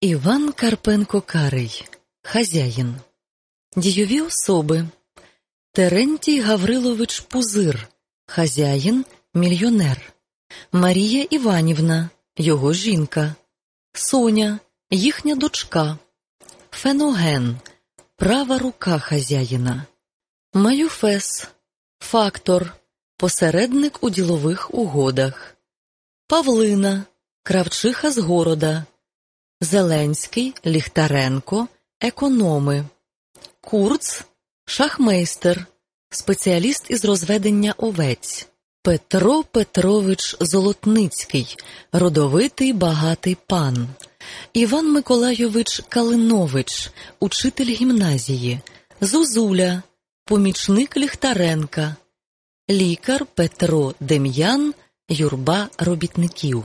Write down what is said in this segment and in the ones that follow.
Іван Карпенко Карий, хазяїн, дійові особи. Терентій Гаврилович Пузир, хазяїн, мільйонер, Марія Іванівна, його жінка, Соня, їхня дочка, Феноген, права рука хазяїна, Маюфес, фактор, посередник у ділових угодах, Павлина, кравчиха з города. Зеленський, Ліхтаренко, економи, Курц, шахмейстер, спеціаліст із розведення овець, Петро Петрович Золотницький, родовитий багатий пан, Іван Миколайович Калинович, учитель гімназії, Зозуля, помічник Ліхтаренка, лікар Петро Дем'ян, юрба робітників.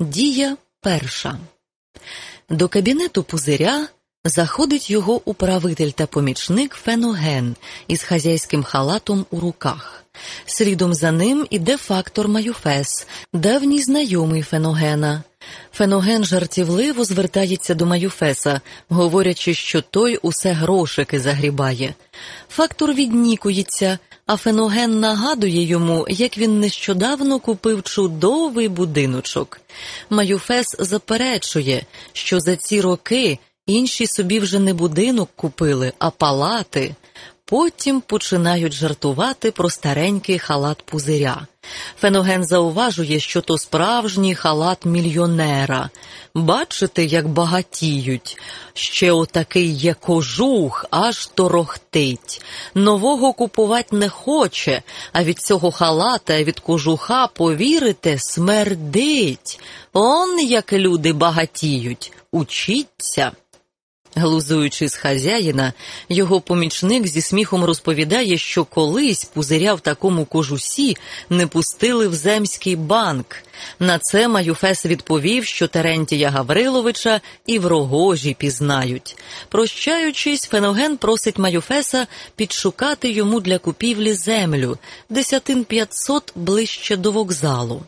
Дія перша. До кабінету пузиря заходить його управитель та помічник Феноген із хазяйським халатом у руках. Слідом за ним іде фактор Маюфес, давній знайомий Феногена. Феноген жартівливо звертається до Маюфеса, говорячи, що той усе грошики загрібає. Фактор віднікується, а Феноген нагадує йому, як він нещодавно купив чудовий будиночок. Маюфес заперечує, що за ці роки інші собі вже не будинок купили, а палати. Потім починають жартувати про старенький халат пузиря. Феноген зауважує, що то справжній халат мільйонера. Бачите, як багатіють. Ще отакий є кожух, аж торохтить. Нового купувати не хоче, а від цього халата, від кожуха, повірите, смердить. Он як люди багатіють. Учіться. Глузуючи з хазяїна, його помічник зі сміхом розповідає, що колись пузиря в такому кожусі не пустили в земський банк. На це Маюфес відповів, що Терентія Гавриловича і в рогожі пізнають. Прощаючись, Феноген просить Маюфеса підшукати йому для купівлі землю, десятин п'ятсот ближче до вокзалу.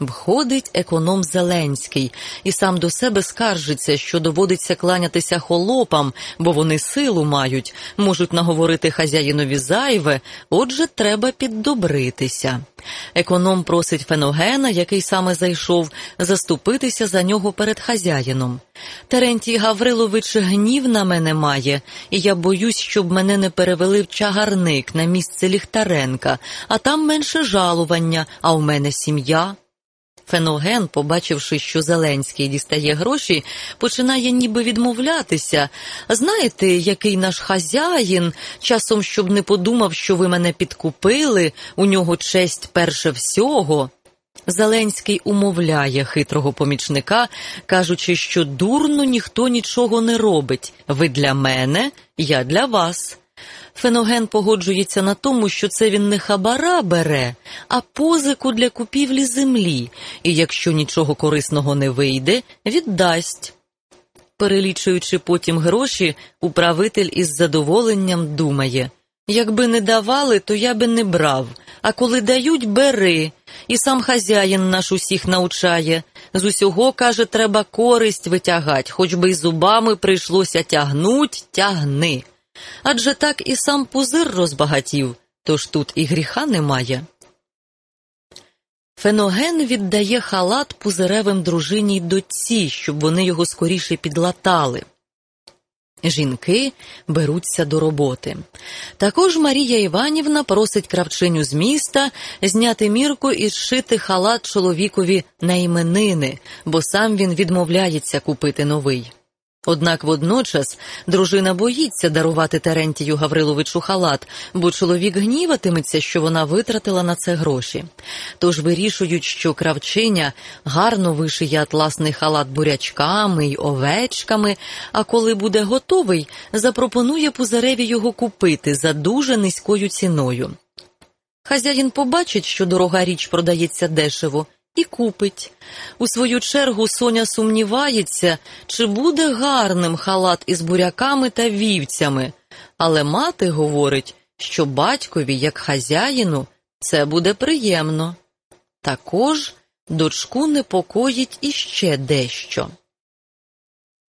Входить економ Зеленський і сам до себе скаржиться, що доводиться кланятися холопам, бо вони силу мають, можуть наговорити хазяїнові зайве, отже, треба піддобритися. Економ просить Феногена, який саме зайшов, заступитися за нього перед хазяїном. Терентій Гаврилович гнів на мене має, і я боюсь, щоб мене не перевели в чагарник на місце Ліхтаренка, а там менше жалування, а у мене сім'я. Феноген, побачивши, що Зеленський дістає гроші, починає ніби відмовлятися. Знаєте, який наш хазяїн, часом щоб не подумав, що ви мене підкупили, у нього честь перше всього. Зеленський умовляє хитрого помічника, кажучи, що дурно ніхто нічого не робить. Ви для мене, я для вас. Феноген погоджується на тому, що це він не хабара бере, а позику для купівлі землі, і якщо нічого корисного не вийде, віддасть. Перелічуючи потім гроші, управитель із задоволенням думає якби не давали, то я би не брав, а коли дають, бери. І сам хазяїн наш усіх научає. З усього, каже, треба користь витягать, хоч би й зубами прийшлося тягнуть, тягни. Адже так і сам пузир розбагатів, тож тут і гріха немає. Феноген віддає халат пузиревим дружині й дочці, щоб вони його скоріше підлатали. Жінки беруться до роботи. Також Марія Іванівна просить кравчиню з міста зняти мірку і зшити халат чоловікові на іменини, бо сам він відмовляється купити новий. Однак водночас дружина боїться дарувати Терентію Гавриловичу халат, бо чоловік гніватиметься, що вона витратила на це гроші. Тож вирішують, що кравчиня гарно вишиє атласний халат бурячками й овечками, а коли буде готовий, запропонує пузареві його купити за дуже низькою ціною. Хазяїн побачить, що дорога річ продається дешево, і купить. У свою чергу Соня сумнівається, чи буде гарним халат із буряками та вівцями, але мати говорить, що батькові, як хазяїну, це буде приємно. Також дочку непокоїть іще дещо.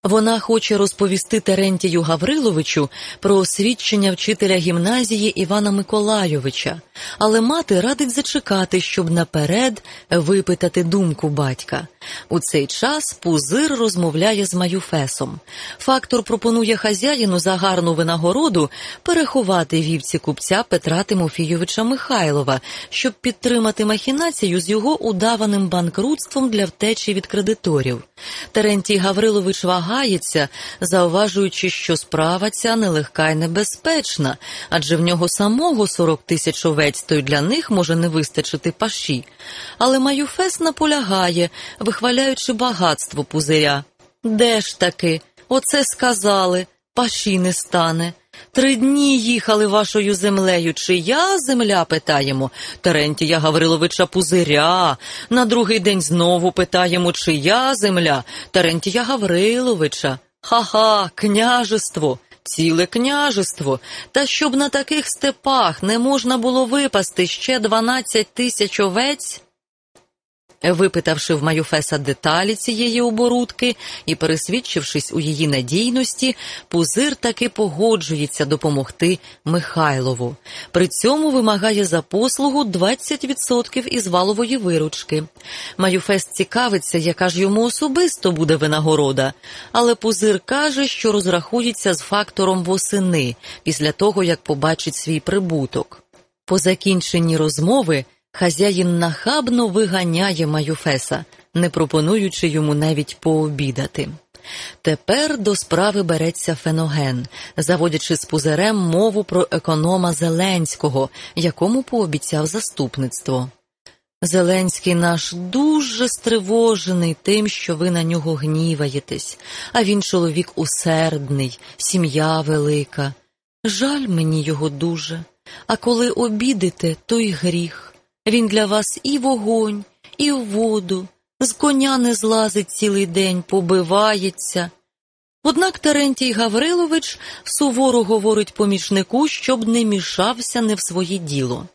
Вона хоче розповісти Терентію Гавриловичу про освідчення вчителя гімназії Івана Миколайовича, але мати радить зачекати, щоб наперед випитати думку батька. У цей час пузир розмовляє з Маюфесом. Фактор пропонує хазяїну за гарну винагороду переховати вівці купця Петра Тимофійовича Михайлова, щоб підтримати махінацію з його удаваним банкрутством для втечі від кредиторів. Терентій Гаврилович вагається, зауважуючи, що справа ця нелегка й небезпечна, адже в нього самого 40 тисяч овець, то й для них може не вистачити паші. Але Маюфес наполягає, вихваляючи багатство пузиря. Де ж таки? Оце сказали, паші не стане. Три дні їхали вашою землею. Чия земля питаємо? Терентія Гавриловича Пузиря. На другий день знову питаємо, чия земля? Терентія Гавриловича. Ха-ха, княжество. Ціле княжество, та щоб на таких степах не можна було випасти ще дванадцять тисяч овець. Випитавши в Маюфеса деталі цієї оборудки і пересвідчившись у її надійності, пузир таки погоджується допомогти Михайлову. При цьому вимагає за послугу 20% із валової виручки. Маюфес цікавиться, яка ж йому особисто буде винагорода, але пузир каже, що розрахується з фактором восени після того, як побачить свій прибуток. По закінченні розмови. Хазяїн нахабно виганяє Маюфеса, не пропонуючи йому навіть пообідати. Тепер до справи береться Феноген, заводячи з пузирем мову про економа Зеленського, якому пообіцяв заступництво. Зеленський наш дуже стривожений тим, що ви на нього гніваєтесь, а він чоловік усердний, сім'я велика. Жаль мені його дуже, а коли обідите, то й гріх. Він для вас і вогонь, і воду, з коня не злазить цілий день, побивається. Однак Терентій Гаврилович суворо говорить помічнику, щоб не мішався не в своє діло.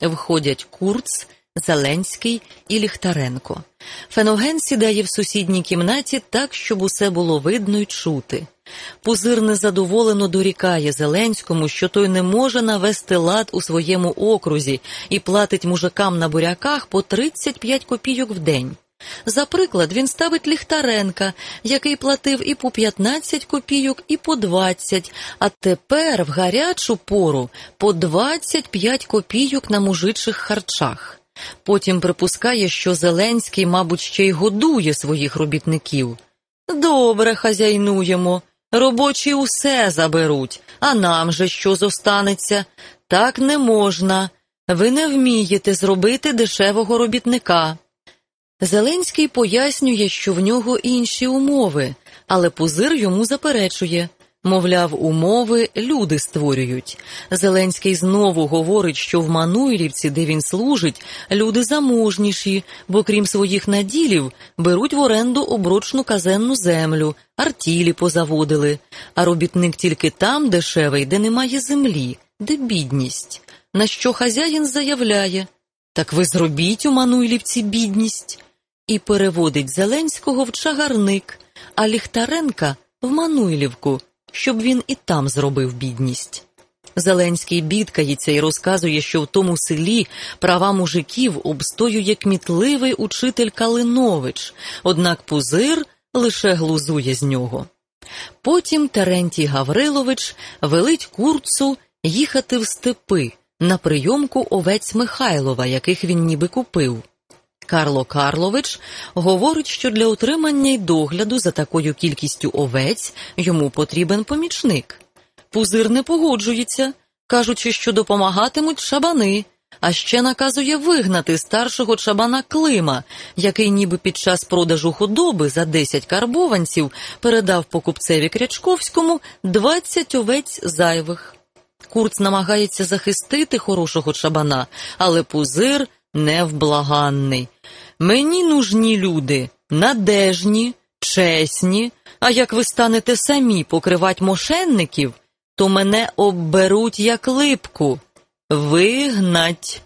Входять Курц, Зеленський і Ліхтаренко. Феноген сідає в сусідній кімнаті так, щоб усе було видно й чути. Пузир незадоволено дорікає Зеленському, що той не може навести лад у своєму окрузі і платить мужикам на буряках по 35 копійок в день. За приклад, він ставить Ліхтаренка, який платив і по 15 копійок, і по 20, а тепер в гарячу пору по 25 копійок на мужичих харчах. Потім припускає, що Зеленський, мабуть, ще й годує своїх робітників. Добре, хазяйнуємо. Робочі усе заберуть, а нам же що зостанеться? Так не можна. Ви не вмієте зробити дешевого робітника. Зеленський пояснює, що в нього інші умови, але пузир йому заперечує. Мовляв, умови люди створюють. Зеленський знову говорить, що в Мануйлівці, де він служить, люди заможніші, бо крім своїх наділів беруть в оренду оброчну казенну землю, артілі позаводили, а робітник тільки там дешевий, де немає землі, де бідність. На що хазяїн заявляє так ви зробіть у Мануйлівці бідність, і переводить Зеленського в чагарник, а Ліхтаренка в Мануйлівку щоб він і там зробив бідність. Зеленський бідкається і розказує, що в тому селі права мужиків обстоює кмітливий учитель Калинович, однак пузир лише глузує з нього. Потім Терентій Гаврилович велить курцу їхати в степи на прийомку овець Михайлова, яких він ніби купив. Карло Карлович говорить, що для утримання й догляду за такою кількістю овець йому потрібен помічник. Пузир не погоджується, кажучи, що допомагатимуть шабани, а ще наказує вигнати старшого чабана Клима, який ніби під час продажу худоби за 10 карбованців передав покупцеві Крячковському 20 овець зайвих. Курц намагається захистити хорошого чабана, але пузир невблаганний. Мені нужні люди, надежні, чесні, а як ви станете самі покривати мошенників, то мене обберуть як липку. Вигнать.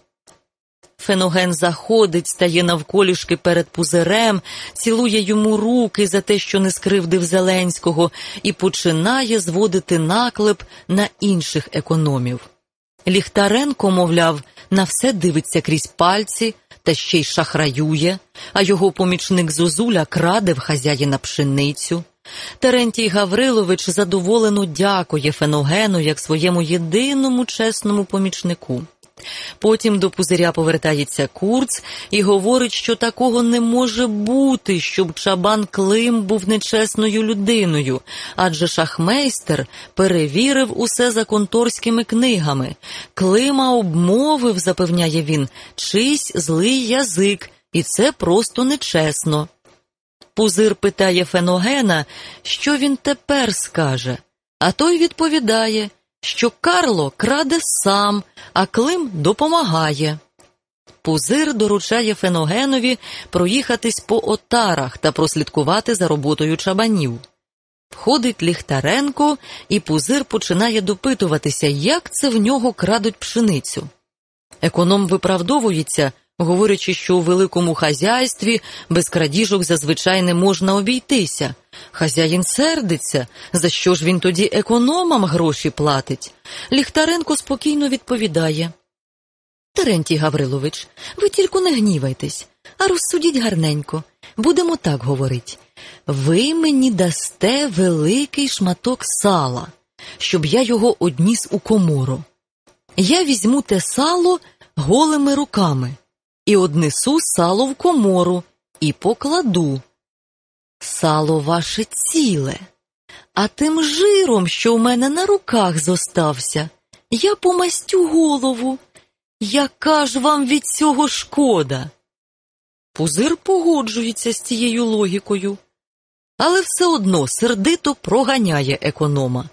Феноген заходить, стає навколішки перед пузирем, цілує йому руки за те, що не скривдив Зеленського, і починає зводити наклеп на інших економів. Ліхтаренко, мовляв, на все дивиться крізь пальці та ще й шахраює, а його помічник Зозуля краде в хазяїна пшеницю. Терентій Гаврилович задоволено дякує Феногену як своєму єдиному чесному помічнику. Потім до пузиря повертається курц і говорить, що такого не може бути, щоб чабан Клим був нечесною людиною, адже шахмейстер перевірив усе за конторськими книгами. Клима обмовив, запевняє він, чийсь злий язик, і це просто нечесно. Пузир питає Феногена, що він тепер скаже, а той відповідає, що Карло краде сам, а Клим допомагає. Пузир доручає Феногенові проїхатись по отарах та прослідкувати за роботою чабанів. Входить Ліхтаренко, і пузир починає допитуватися, як це в нього крадуть пшеницю. Економ виправдовується, говорячи, що у великому хазяйстві без крадіжок зазвичай не можна обійтися. Хазяїн сердиться, за що ж він тоді економам гроші платить. Ліхтаренко спокійно відповідає. Терентій Гаврилович, ви тільки не гнівайтесь, а розсудіть гарненько. Будемо так говорить. Ви мені дасте великий шматок сала, щоб я його одніс у комору. Я візьму те сало голими руками і однесу сало в комору і покладу. Сало ваше ціле, а тим жиром, що в мене на руках зостався, я помастю голову. Яка ж вам від цього шкода? Пузир погоджується з цією логікою, але все одно сердито проганяє економа,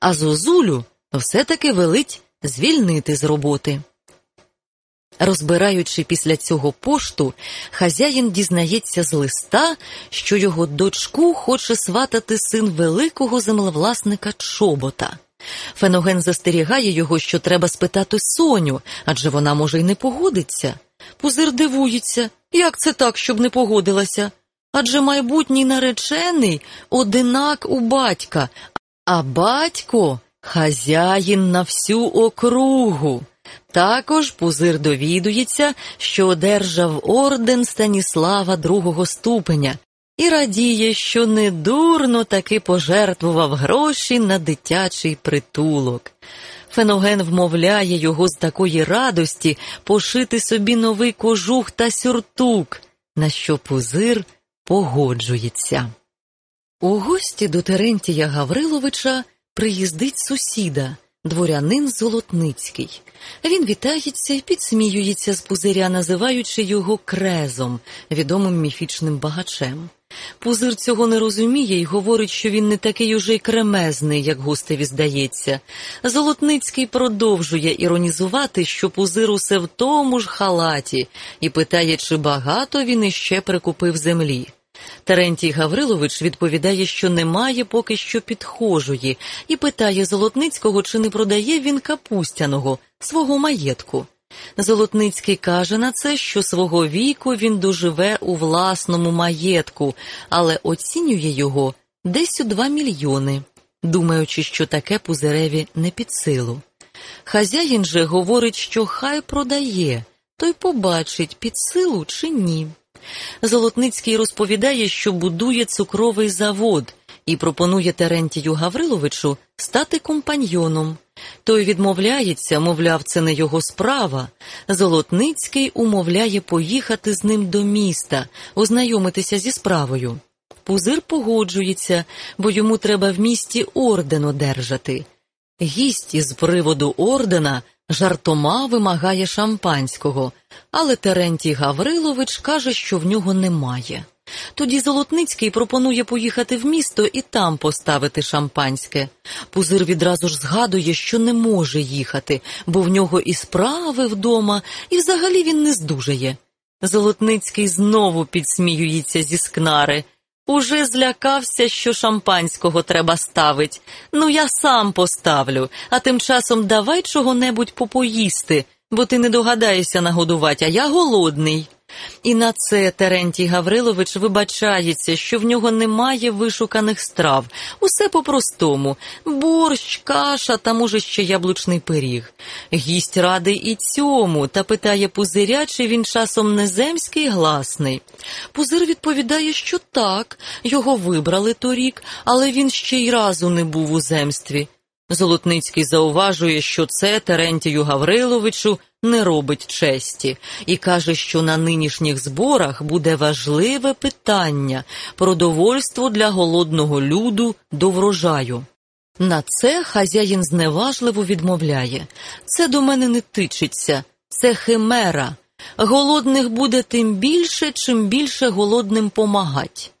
а зозулю все-таки велить звільнити з роботи. Розбираючи після цього пошту, хазяїн дізнається з листа, що його дочку хоче сватати син великого землевласника чобота. Феноген застерігає його, що треба спитати Соню, адже вона може й не погодиться. Пузир дивується, як це так, щоб не погодилася? Адже майбутній наречений одинак у батька, а батько хазяїн на всю округу. Також пузир довідується, що одержав орден Станіслава другого ступеня і радіє, що недурно таки пожертвував гроші на дитячий притулок. Феноген вмовляє його з такої радості пошити собі новий кожух та сюртук, на що пузир погоджується. У гості до Терентія Гавриловича приїздить сусіда, дворянин Золотницький. Він вітається і підсміюється з пузиря, називаючи його крезом, відомим міфічним багачем. Пузир цього не розуміє і говорить, що він не такий уже й кремезний, як гостеві здається. Золотницький продовжує іронізувати, що пузир усе в тому ж халаті, і питає, чи багато він іще прикупив землі. Терентій Гаврилович відповідає, що немає поки що підхожої, і питає Золотницького, чи не продає він капустяного, свого маєтку. Золотницький каже на це, що свого віку він доживе у власному маєтку, але оцінює його десь у два мільйони, думаючи, що таке пузиреві не під силу. Хазяїн же говорить, що хай продає, той побачить, під силу чи ні. Золотницький розповідає, що будує цукровий завод і пропонує Терентію Гавриловичу стати компаньйоном. Той відмовляється, мовляв, це не його справа. Золотницький умовляє поїхати з ним до міста, ознайомитися зі справою. Пузир погоджується, бо йому треба в місті орден одержати. Гість із приводу ордена жартома вимагає шампанського, але Терентій Гаврилович каже, що в нього немає. Тоді Золотницький пропонує поїхати в місто і там поставити шампанське. Пузир відразу ж згадує, що не може їхати, бо в нього і справи вдома, і взагалі він не здужає. Золотницький знову підсміюється зі скнари. Уже злякався, що шампанського треба ставить. Ну, я сам поставлю, а тим часом давай чого-небудь попоїсти. бо ти не догадаєшся нагодувати, а я голодний. І на це Терентій Гаврилович вибачається, що в нього немає вишуканих страв. Усе по-простому борщ, каша та, може, ще яблучний пиріг. Гість радий і цьому та питає пузиря, чи він часом не земський гласний. Пузир відповідає, що так, його вибрали торік, але він ще й разу не був у земстві. Золотницький зауважує, що це Терентію Гавриловичу не робить честі, і каже, що на нинішніх зборах буде важливе питання продовольство для голодного люду до врожаю. На це хазяїн зневажливо відмовляє це до мене не тичиться, це химера. Голодних буде тим більше, чим більше голодним помагать.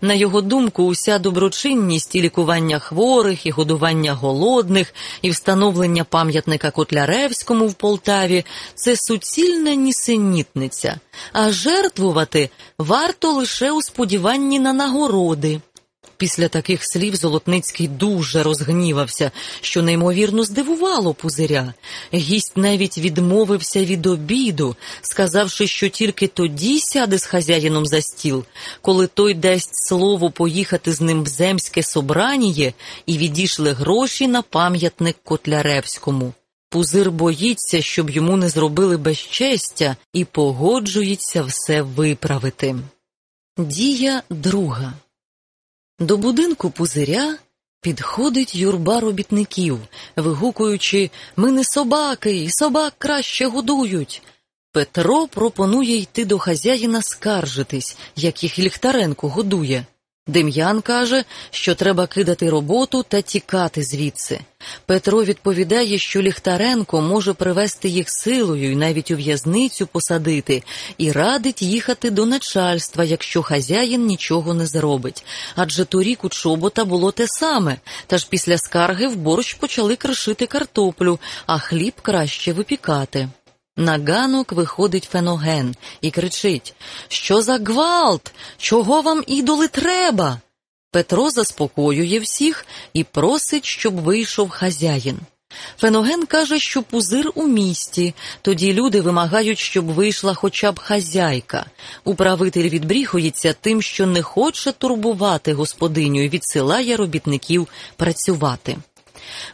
На його думку, уся доброчинність і лікування хворих, і годування голодних, і встановлення пам'ятника Котляревському в Полтаві це суцільна нісенітниця, а жертвувати варто лише у сподіванні на нагороди. Після таких слів Золотницький дуже розгнівався, що неймовірно здивувало пузиря. Гість навіть відмовився від обіду, сказавши, що тільки тоді сяде з хазяїном за стіл, коли той дасть слово поїхати з ним в земське собраніє і відійшли гроші на пам'ятник Котляревському. Пузир боїться, щоб йому не зробили безчестя, і погоджується все виправити. Дія друга. До будинку пузиря підходить юрба робітників, вигукуючи Ми не собаки, і собак краще годують. Петро пропонує йти до хазяїна скаржитись, як їх Ліхтаренко годує. Дем'ян каже, що треба кидати роботу та тікати звідси. Петро відповідає, що Ліхтаренко може привести їх силою і навіть у в'язницю посадити, і радить їхати до начальства, якщо хазяїн нічого не зробить. Адже торік у чобота було те саме, та ж після скарги в борщ почали кришити картоплю, а хліб краще випікати. На ганок виходить феноген і кричить Що за гвалт? Чого вам ідоли треба? Петро заспокоює всіх і просить, щоб вийшов хазяїн. Феноген каже, що пузир у місті, тоді люди вимагають, щоб вийшла хоча б хазяйка. Управитель відбріхується тим, що не хоче турбувати господиню і відсилає робітників працювати.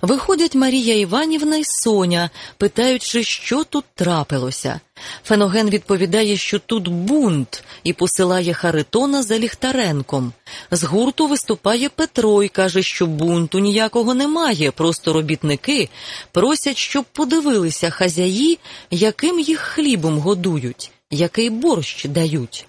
Виходять Марія Іванівна і Соня, питаючи, що тут трапилося. Феноген відповідає, що тут бунт, і посилає Харитона за Ліхтаренком. З гурту виступає Петро і каже, що бунту ніякого немає, просто робітники просять, щоб подивилися хазяї, яким їх хлібом годують, який борщ дають.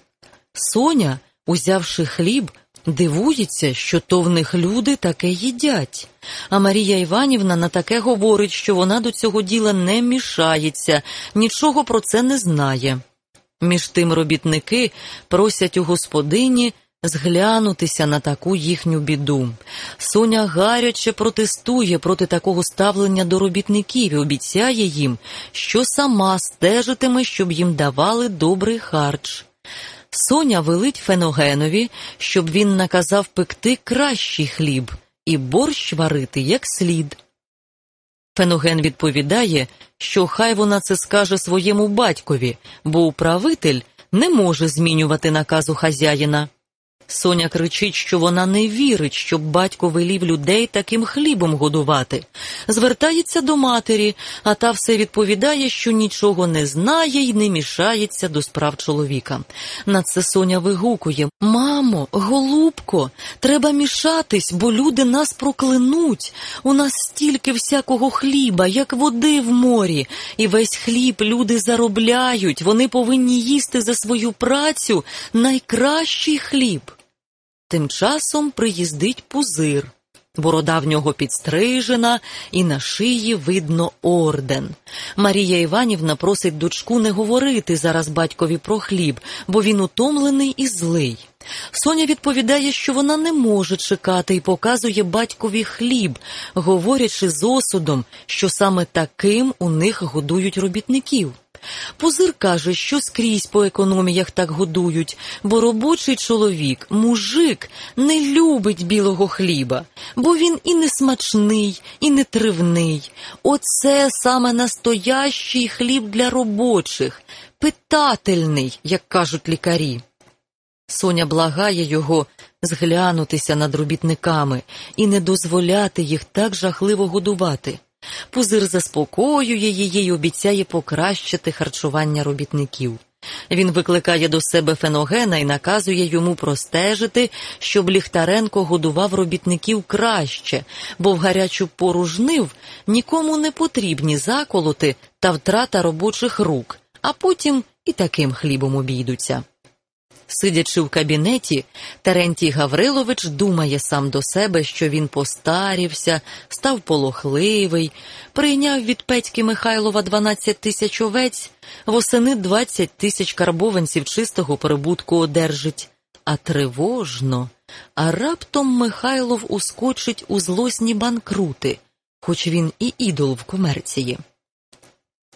Соня, узявши хліб, Дивується, що то в них люди таке їдять. А Марія Іванівна на таке говорить, що вона до цього діла не мішається, нічого про це не знає. Між тим робітники просять у господині зглянутися на таку їхню біду. Соня гаряче протестує проти такого ставлення до робітників і обіцяє їм, що сама стежитиме, щоб їм давали добрий харч. Соня велить Феногенові, щоб він наказав пекти кращий хліб і борщ варити як слід. Феноген відповідає, що хай вона це скаже своєму батькові, бо управитель не може змінювати наказу хазяїна. Соня кричить, що вона не вірить, щоб батько велів людей таким хлібом годувати. Звертається до матері, а та все відповідає, що нічого не знає і не мішається до справ чоловіка. На це Соня вигукує Мамо, голубко, треба мішатись, бо люди нас проклянуть. У нас стільки всякого хліба, як води в морі, і весь хліб люди заробляють. Вони повинні їсти за свою працю найкращий хліб. Тим часом приїздить пузир. Борода в нього підстрижена, і на шиї видно орден. Марія Іванівна просить дочку не говорити зараз батькові про хліб, бо він утомлений і злий. Соня відповідає, що вона не може чекати і показує батькові хліб, говорячи з осудом, що саме таким у них годують робітників. Пузир каже, що скрізь по економіях так годують, бо робочий чоловік, мужик, не любить білого хліба. бо він і не смачний, і не тривний. Оце саме настоящий хліб для робочих, питательний, як кажуть лікарі. Соня благає його зглянутися над робітниками і не дозволяти їх так жахливо годувати. Пузир заспокоює її і обіцяє покращити харчування робітників. Він викликає до себе феногена і наказує йому простежити, щоб Ліхтаренко годував робітників краще, бо в гарячу пору жнив нікому не потрібні заколоти та втрата робочих рук, а потім і таким хлібом обійдуться. Сидячи в кабінеті, Терентій Гаврилович думає сам до себе, що він постарівся, став полохливий, прийняв від Петьки Михайлова 12 тисяч овець, восени 20 тисяч карбованців чистого прибутку одержить. А тривожно, а раптом Михайлов ускочить у злосні банкрути, хоч він і ідол в комерції.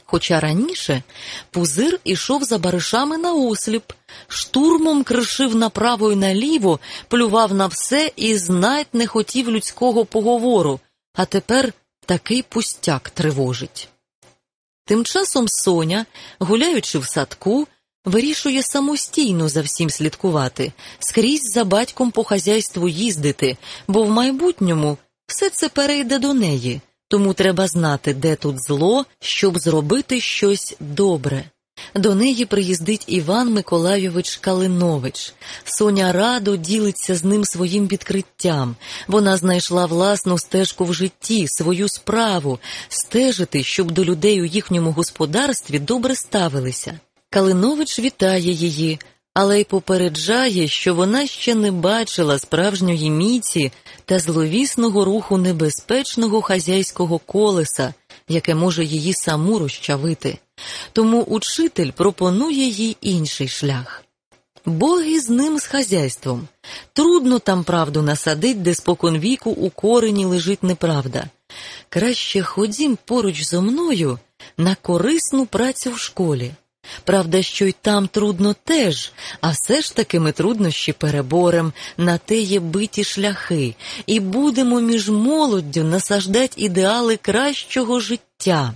Хоча раніше пузир ішов за баришами на осліп, штурмом кришив направо й наліво, плював на все і знать не хотів людського поговору, а тепер такий пустяк тривожить. Тим часом Соня, гуляючи в садку, вирішує самостійно за всім слідкувати, скрізь за батьком по хазяйству їздити, бо в майбутньому все це перейде до неї. Тому треба знати, де тут зло, щоб зробити щось добре. До неї приїздить Іван Миколайович Калинович. Соня радо ділиться з ним своїм відкриттям. Вона знайшла власну стежку в житті, свою справу стежити, щоб до людей у їхньому господарстві добре ставилися. Калинович вітає її, але й попереджає, що вона ще не бачила справжньої міці та зловісного руху небезпечного хазяйського колеса, яке може її саму розчавити. Тому учитель пропонує їй інший шлях. Боги з ним з хазяйством. Трудно там правду насадить, де споконвіку у корені лежить неправда. Краще ходім поруч зо мною на корисну працю в школі. Правда, що й там трудно теж, а все ж таки ми труднощі переборем, на те є биті шляхи, і будемо між молоддю насаждать ідеали кращого життя.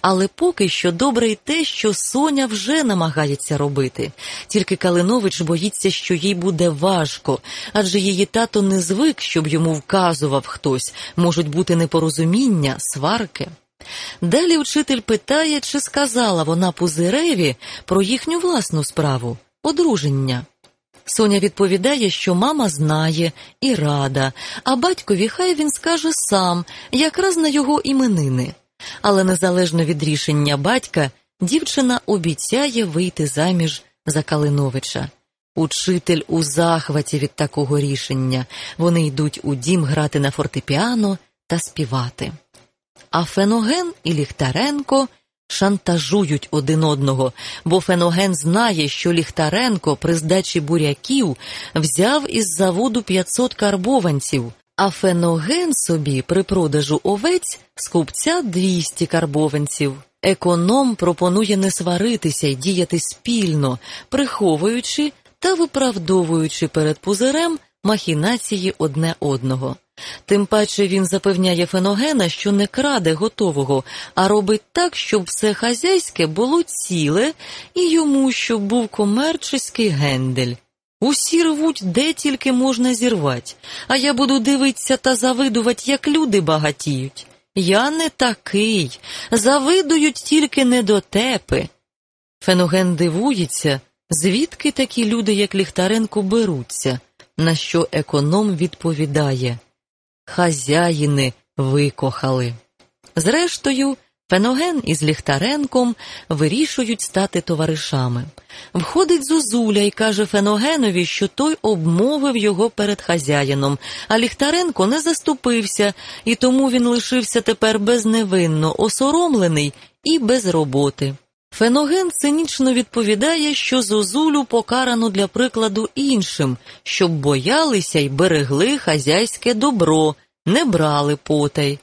Але поки що добре й те, що Соня вже намагається робити. Тільки Калинович боїться, що їй буде важко, адже її тато не звик, щоб йому вказував хтось, можуть бути непорозуміння, сварки. Далі вчитель питає, чи сказала вона Пузиреві про їхню власну справу одруження. Соня відповідає, що мама знає і рада, а батькові хай він скаже сам, якраз на його іменини. Але незалежно від рішення батька, дівчина обіцяє вийти заміж за Калиновича. Учитель у захваті від такого рішення. Вони йдуть у дім грати на фортепіано та співати. А Феноген і Ліхтаренко шантажують один одного, бо Феноген знає, що Ліхтаренко при здачі буряків взяв із заводу 500 карбованців, а Феноген собі при продажу овець з купця 200 карбованців. Економ пропонує не сваритися й діяти спільно, приховуючи та виправдовуючи перед пузирем махінації одне одного. Тим паче він запевняє Феногена, що не краде готового, а робить так, щоб все хазяйське було ціле і йому, щоб був комерческий гендель. Усі рвуть, де тільки можна зірвати, а я буду дивитися та завидувати, як люди багатіють. Я не такий, завидують тільки недотепи. Феноген дивується, звідки такі люди, як Ліхтаренко, беруться, на що економ відповідає хазяїни викохали. Зрештою, Феноген із Ліхтаренком вирішують стати товаришами. Входить Зозуля і каже Феногенові, що той обмовив його перед хазяїном, а Ліхтаренко не заступився, і тому він лишився тепер безневинно осоромлений і без роботи. Феноген цинічно відповідає, що Зозулю покарано для прикладу іншим, щоб боялися й берегли хазяйське добро, не брали потай.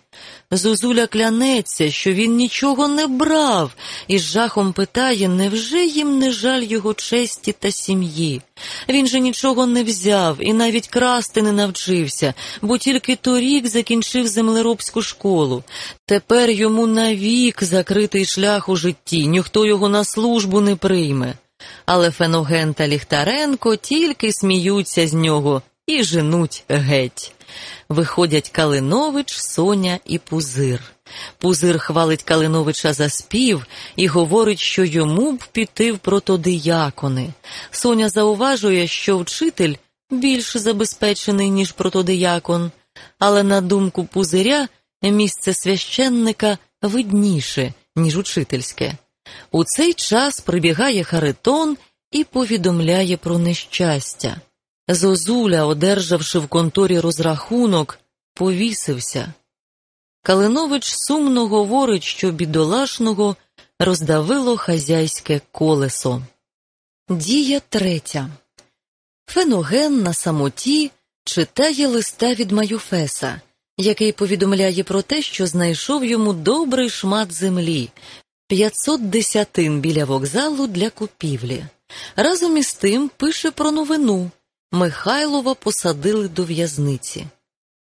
Зозуля клянеться, що він нічого не брав, і з жахом питає, невже їм не жаль його честі та сім'ї? Він же нічого не взяв і навіть красти не навчився, бо тільки торік закінчив землеробську школу. Тепер йому навік закритий шлях у житті, ніхто його на службу не прийме. Але Феноген та Ліхтаренко тільки сміються з нього і женуть геть. Виходять Калинович, Соня і Пузир. Пузир хвалить Калиновича за спів і говорить, що йому б піти в протодиякони. Соня зауважує, що вчитель більш забезпечений, ніж протодиякон, але на думку пузиря місце священника видніше, ніж учительське. У цей час прибігає Харитон і повідомляє про нещастя. Зозуля, одержавши в конторі розрахунок, повісився. Калинович сумно говорить, що бідолашного роздавило хазяйське колесо. Дія третя. Феноген на самоті читає листа від Маюфеса, який повідомляє про те, що знайшов йому добрий шмат землі, 500 десятин біля вокзалу для купівлі. Разом із тим пише про новину. Михайлова посадили до в'язниці.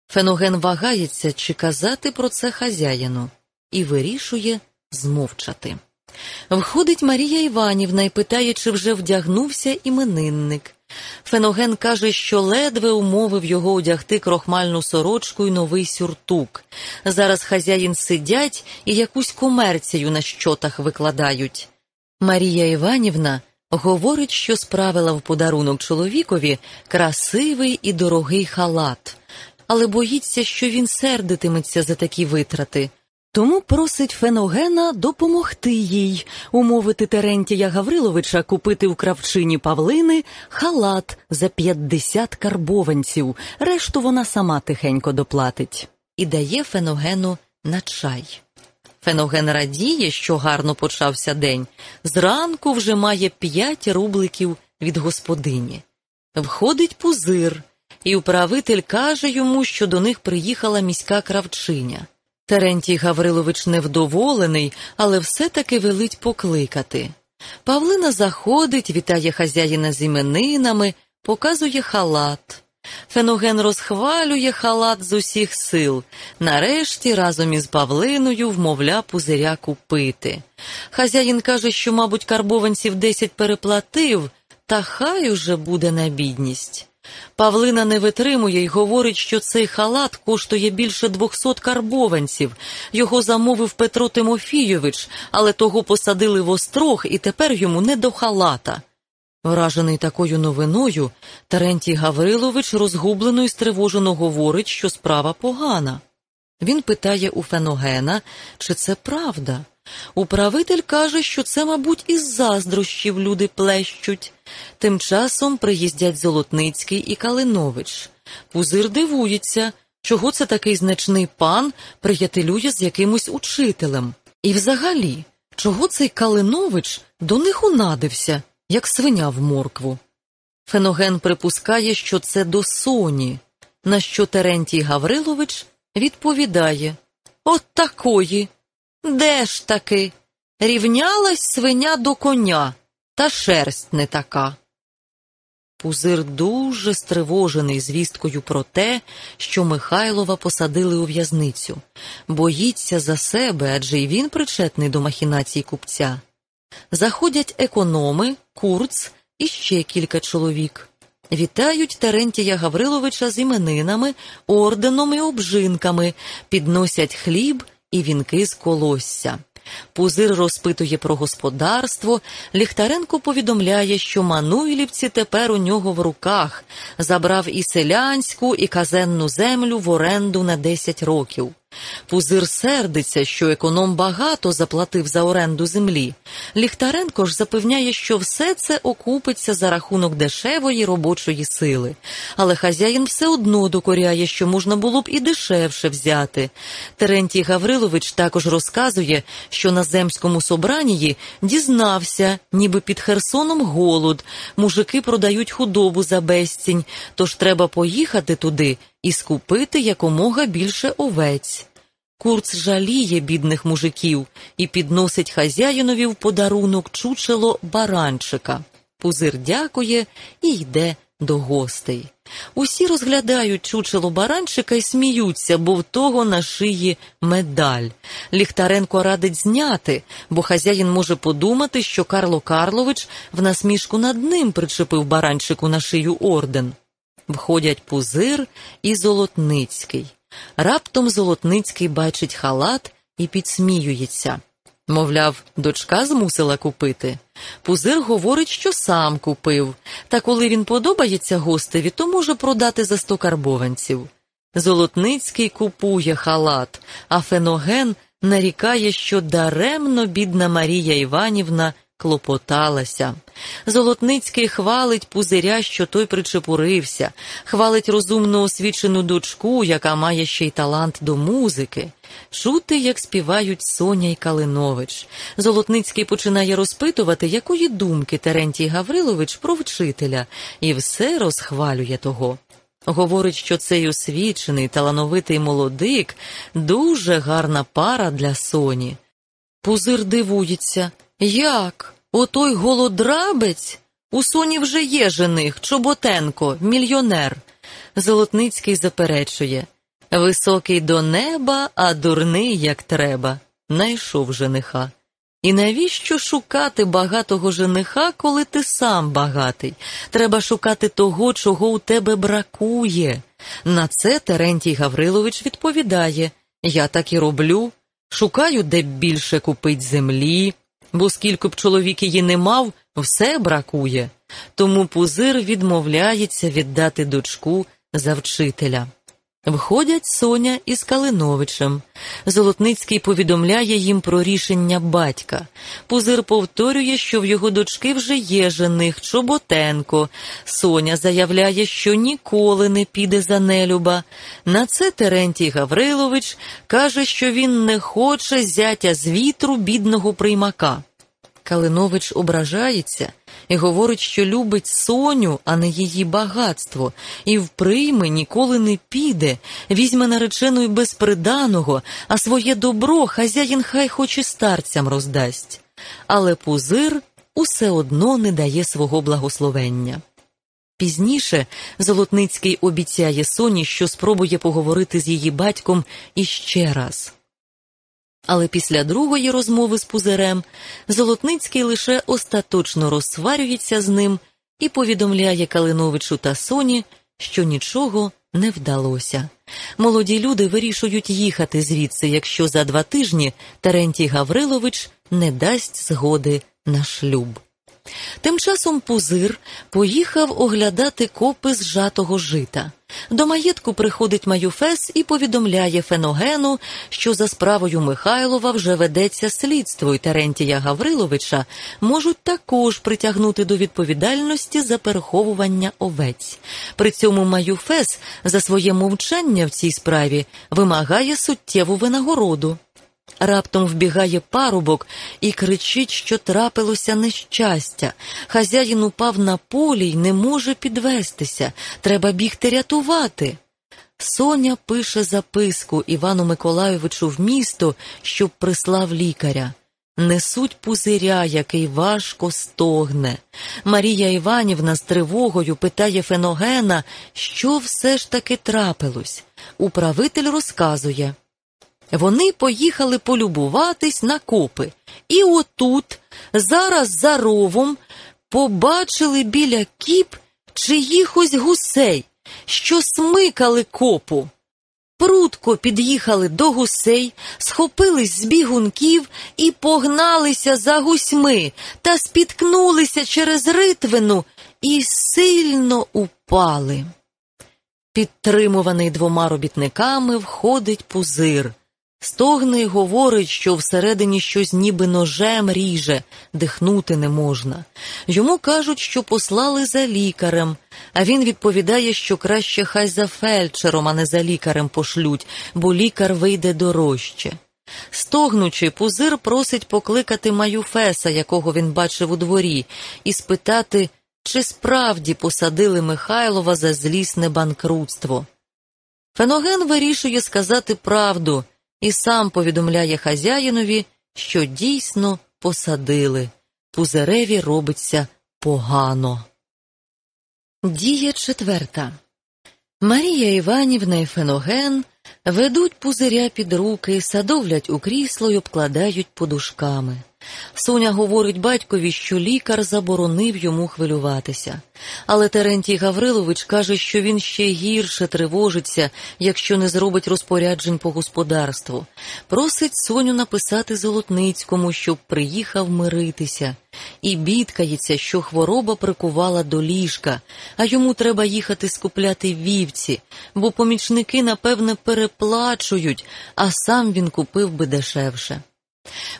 Феноген вагається, чи казати про це хазяїну, і вирішує змовчати. Входить Марія Іванівна і питає, чи вже вдягнувся іменинник. Феноген каже, що ледве умовив його одягти крохмальну сорочку і новий сюртук. Зараз хазяїн сидять і якусь комерцію на щотах викладають. Марія Іванівна говорить, що справила в подарунок чоловікові красивий і дорогий халат, але боїться, що він сердитиметься за такі витрати. Тому просить Феногена допомогти їй, умовити Терентія Гавриловича купити в кравчині Павлини халат за 50 карбованців, решту вона сама тихенько доплатить, і дає Феногену на чай. Феноген радіє, що гарно почався день. Зранку вже має п'ять рубликів від господині. Входить пузир, і управитель каже йому, що до них приїхала міська кравчиня. Терентій Гаврилович невдоволений, але все-таки велить покликати. Павлина заходить, вітає хазяїна з іменинами, показує халат. Феноген розхвалює халат з усіх сил. Нарешті разом із Павлиною вмовля пузиря купити. Хазяїн каже, що, мабуть, карбованців десять переплатив, та хай уже буде на бідність. Павлина не витримує й говорить, що цей халат коштує більше двохсот карбованців. Його замовив Петро Тимофійович, але того посадили в острог, і тепер йому не до халата. Вражений такою новиною, Терентій Гаврилович розгублено і стривожено говорить, що справа погана. Він питає у Феногена, чи це правда. Управитель каже, що це, мабуть, із заздрощів люди плещуть. Тим часом приїздять Золотницький і Калинович. Пузир дивується, чого це такий значний пан приятелює з якимось учителем. І взагалі, чого цей Калинович до них унадився, як свиня в моркву. Феноген припускає, що це до соні, на що Терентій Гаврилович відповідає От такої. Де ж таки? Рівнялась свиня до коня, та шерсть не така. Пузир дуже стривожений звісткою про те, що Михайлова посадили у в'язницю, боїться за себе, адже й він причетний до махінацій купця. Заходять економи, курц і ще кілька чоловік. Вітають Терентія Гавриловича з іменинами, орденом і обжинками, підносять хліб і вінки з колосся. Пузир розпитує про господарство. Ліхтаренко повідомляє, що Мануйлівці тепер у нього в руках забрав і селянську, і казенну землю в оренду на 10 років. Пузир сердиться, що економ багато заплатив за оренду землі. Ліхтаренко ж запевняє, що все це окупиться за рахунок дешевої робочої сили. Але хазяїн все одно докоряє, що можна було б і дешевше взяти. Терентій Гаврилович також розказує, що на земському собранії дізнався, ніби під Херсоном голод, мужики продають худобу за безцінь, тож треба поїхати туди і скупити якомога більше овець. Курц жаліє бідних мужиків і підносить хазяїнові в подарунок чучело баранчика. Пузир дякує і йде до гостей. Усі розглядають чучело баранчика і сміються, бо в того на шиї медаль. Ліхтаренко радить зняти, бо хазяїн може подумати, що Карло Карлович в насмішку над ним причепив баранчику на шию орден. Входять пузир і Золотницький. Раптом Золотницький бачить халат і підсміюється. Мовляв, дочка змусила купити. Пузир говорить, що сам купив, та коли він подобається гостеві, то може продати за сто карбованців. Золотницький купує халат, а Феноген нарікає, що даремно бідна Марія Іванівна клопоталася. Золотницький хвалить пузиря, що той причепурився, хвалить розумно освічену дочку, яка має ще й талант до музики. Чути, як співають Соня й Калинович. Золотницький починає розпитувати, якої думки Терентій Гаврилович про вчителя, і все розхвалює того. Говорить, що цей освічений, талановитий молодик дуже гарна пара для Соні. Пузир дивується. Як? Отой голодрабець? У Соні вже є жених, Чоботенко, мільйонер. Золотницький заперечує Високий до неба, а дурний, як треба. Найшов жениха. І навіщо шукати багатого жениха, коли ти сам багатий? Треба шукати того, чого у тебе бракує. На це Терентій Гаврилович відповідає Я так і роблю. Шукаю, де більше купить землі, бо скільки б чоловік її не мав, все бракує. Тому пузир відмовляється віддати дочку за вчителя. Входять Соня із Калиновичем. Золотницький повідомляє їм про рішення батька. Пузир повторює, що в його дочки вже є жених Чоботенко. Соня заявляє, що ніколи не піде за нелюба. На це Терентій Гаврилович каже, що він не хоче зятя з вітру бідного приймака. Калинович ображається і говорить, що любить Соню, а не її багатство, і в прийми ніколи не піде, візьме наречену й безприданого, а своє добро хазяїн хай хоч і старцям роздасть. Але пузир усе одно не дає свого благословення. Пізніше Золотницький обіцяє Соні, що спробує поговорити з її батьком іще раз. Але після другої розмови з пузирем Золотницький лише остаточно розсварюється з ним і повідомляє Калиновичу та Соні, що нічого не вдалося. Молоді люди вирішують їхати звідси, якщо за два тижні Терентій Гаврилович не дасть згоди на шлюб. Тим часом пузир поїхав оглядати копи з жатого жита. До маєтку приходить Маюфес і повідомляє Феногену, що за справою Михайлова вже ведеться слідство, і Терентія Гавриловича можуть також притягнути до відповідальності за переховування овець. При цьому Маюфес за своє мовчання в цій справі вимагає суттєву винагороду. Раптом вбігає парубок і кричить, що трапилося нещастя. Хазяїн упав на полі й не може підвестися. Треба бігти рятувати. Соня пише записку Івану Миколайовичу в місто, щоб прислав лікаря. Несуть пузиря, який важко стогне. Марія Іванівна з тривогою питає Феногена, що все ж таки трапилось. Управитель розказує. Вони поїхали полюбуватись на копи. І отут, зараз за ровом, побачили біля кіп чиїхось гусей, що смикали копу. Прутко під'їхали до гусей, схопились з бігунків і погналися за гусьми та спіткнулися через ритвину і сильно упали. Підтримуваний двома робітниками, входить пузир. Стогне й говорить, що всередині щось ніби ножем ріже, дихнути не можна. Йому кажуть, що послали за лікарем, а він відповідає, що краще хай за фельдшером, а не за лікарем пошлють, бо лікар вийде дорожче. Стогнучи, пузир просить покликати Маюфеса, якого він бачив у дворі, і спитати, чи справді посадили Михайлова за злісне банкрутство. Феноген вирішує сказати правду і сам повідомляє хазяїнові, що дійсно посадили. Пузиреві робиться погано. Дія четверта. Марія Іванівна і Феноген ведуть пузиря під руки, садовлять у крісло й обкладають подушками. Соня говорить батькові, що лікар заборонив йому хвилюватися. Але Терентій Гаврилович каже, що він ще гірше тривожиться, якщо не зробить розпоряджень по господарству. Просить Соню написати Золотницькому, щоб приїхав миритися, і бідкається, що хвороба прикувала до ліжка, а йому треба їхати скупляти вівці, бо помічники, напевне, переплачують, а сам він купив би дешевше.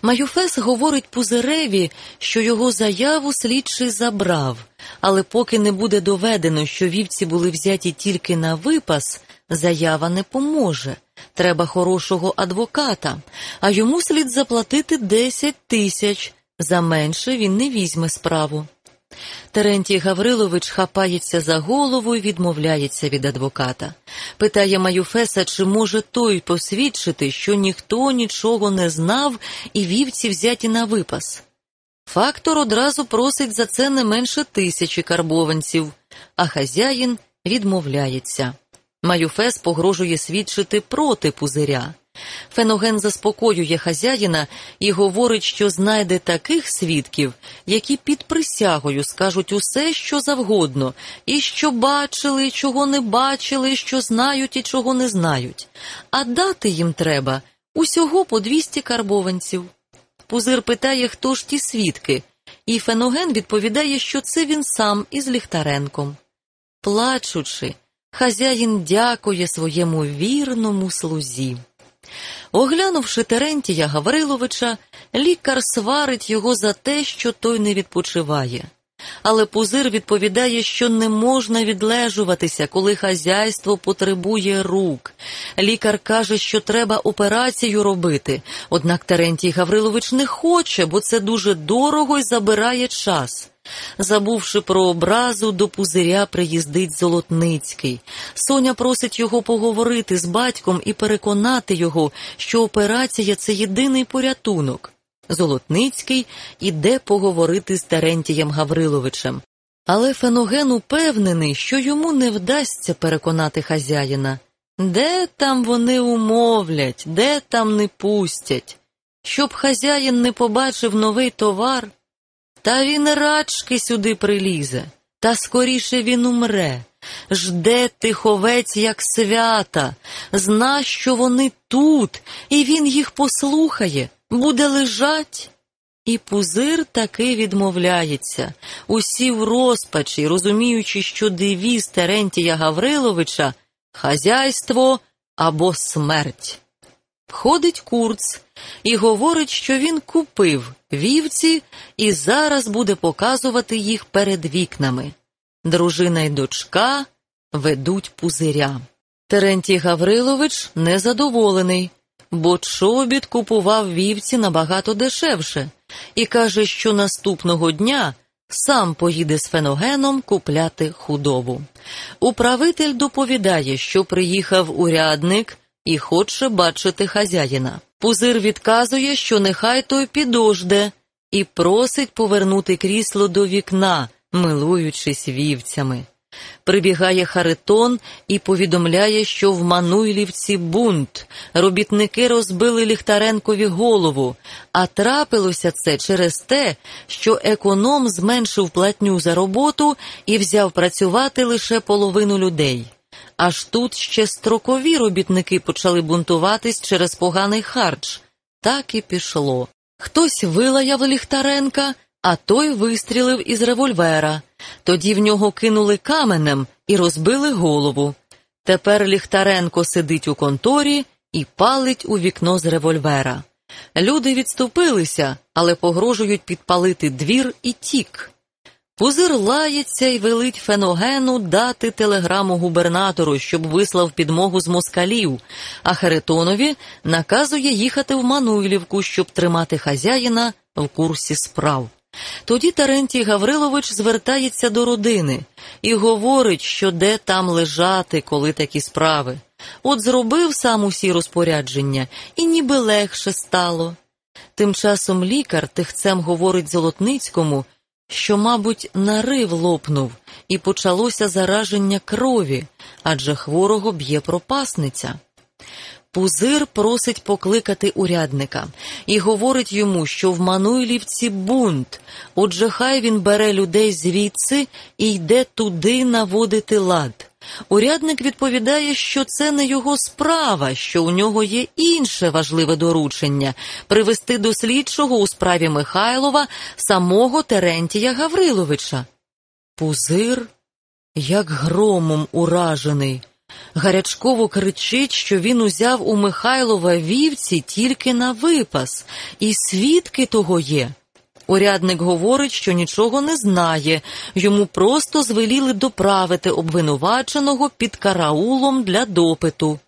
Маюфес говорить Пузиреві, що його заяву слідчий забрав, але поки не буде доведено, що вівці були взяті тільки на випас, заява не поможе. Треба хорошого адвоката, а йому слід заплатити 10 тисяч. За менше він не візьме справу. Терентій Гаврилович хапається за голову і відмовляється від адвоката. Питає Маюфеса, чи може той посвідчити, що ніхто нічого не знав і вівці взяті на випас. Фактор одразу просить за це не менше тисячі карбованців, а хазяїн відмовляється. Маюфес погрожує свідчити проти пузиря. Феноген заспокоює хазяїна і говорить, що знайде таких свідків, які під присягою скажуть усе, що завгодно, і що бачили, чого не бачили, що знають і чого не знають. А дати їм треба усього по 200 карбованців. Пузир питає, хто ж ті свідки, і Феноген відповідає, що це він сам із Ліхтаренком. Плачучи, хазяїн дякує своєму вірному слузі. Оглянувши Терентія Гавриловича, лікар сварить його за те, що той не відпочиває. Але пузир відповідає, що не можна відлежуватися, коли хазяйство потребує рук. Лікар каже, що треба операцію робити, однак Терентій Гаврилович не хоче, бо це дуже дорого і забирає час. Забувши про образу, до пузиря приїздить Золотницький. Соня просить його поговорити з батьком і переконати його, що операція це єдиний порятунок. Золотницький іде поговорити з Терентієм Гавриловичем. Але Феноген упевнений, що йому не вдасться переконати хазяїна. Де там вони умовлять, де там не пустять? Щоб хазяїн не побачив новий товар, та він рачки сюди прилізе, та скоріше він умре. Жде тиховець, як свята, зна, що вони тут, і він їх послухає, буде лежать. І пузир таки відмовляється, усі в розпачі, розуміючи, що девіз Терентія Гавриловича хазяйство або смерть. Входить курц і говорить, що він купив вівці і зараз буде показувати їх перед вікнами. Дружина й дочка ведуть пузиря. Терентій Гаврилович незадоволений, бо чобіт купував вівці набагато дешевше і каже, що наступного дня сам поїде з феногеном купляти худобу. Управитель доповідає, що приїхав урядник і хоче бачити хазяїна. Пузир відказує, що нехай той підожде, і просить повернути крісло до вікна, милуючись вівцями. Прибігає Харитон і повідомляє, що в Мануйлівці бунт. Робітники розбили Ліхтаренкові голову, а трапилося це через те, що економ зменшив платню за роботу і взяв працювати лише половину людей. Аж тут ще строкові робітники почали бунтуватись через поганий харч. Так і пішло. Хтось вилаяв Ліхтаренка, а той вистрілив із револьвера. Тоді в нього кинули каменем і розбили голову. Тепер Ліхтаренко сидить у конторі і палить у вікно з револьвера. Люди відступилися, але погрожують підпалити двір і тік. Пузир лається і велить Феногену дати телеграму губернатору, щоб вислав підмогу з москалів, а Харитонові наказує їхати в Мануйлівку, щоб тримати хазяїна в курсі справ. Тоді Терентій Гаврилович звертається до родини і говорить, що де там лежати, коли такі справи. От зробив сам усі розпорядження, і ніби легше стало. Тим часом лікар тихцем говорить Золотницькому, що, мабуть, нарив лопнув, і почалося зараження крові, адже хворого б'є пропасниця. Пузир просить покликати урядника і говорить йому, що в Мануйлівці бунт, отже, хай він бере людей звідси і йде туди наводити лад. Урядник відповідає, що це не його справа, що у нього є інше важливе доручення привести до слідчого у справі Михайлова самого Терентія Гавриловича. Пузир, як громом уражений, гарячково кричить, що він узяв у Михайлова вівці тільки на випас, і свідки того є. Урядник говорить, що нічого не знає, йому просто звеліли доправити обвинуваченого під караулом для допиту.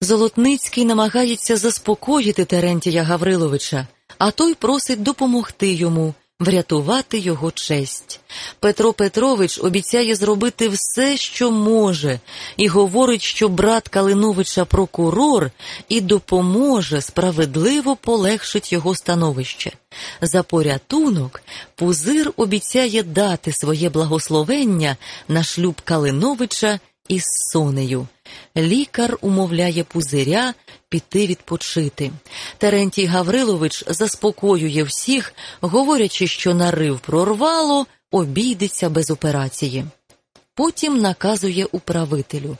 Золотницький намагається заспокоїти Терентія Гавриловича, а той просить допомогти йому, врятувати його честь. Петро Петрович обіцяє зробити все, що може, і говорить, що брат Калиновича прокурор і допоможе справедливо полегшить його становище. За порятунок Пузир обіцяє дати своє благословення на шлюб Калиновича із Сонею. Лікар умовляє пузиря піти відпочити. Терентій Гаврилович заспокоює всіх, говорячи, що нарив прорвало, обійдеться без операції. Потім наказує управителю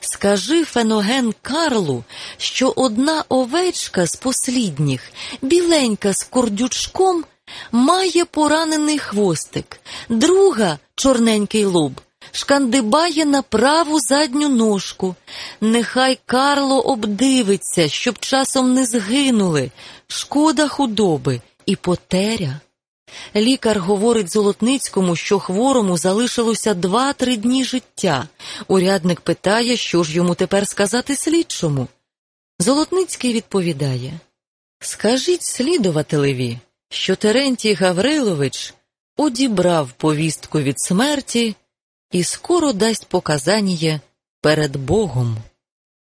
Скажи Феноген Карлу, що одна овечка з послідніх, біленька з кордючком, має поранений хвостик, друга чорненький лоб шкандибає на праву задню ножку. Нехай Карло обдивиться, щоб часом не згинули. Шкода худоби і потеря. Лікар говорить Золотницькому, що хворому залишилося два-три дні життя. Урядник питає, що ж йому тепер сказати слідчому. Золотницький відповідає Скажіть слідувателеві, що Терентій Гаврилович одібрав повістку від смерті і скоро дасть показання перед Богом.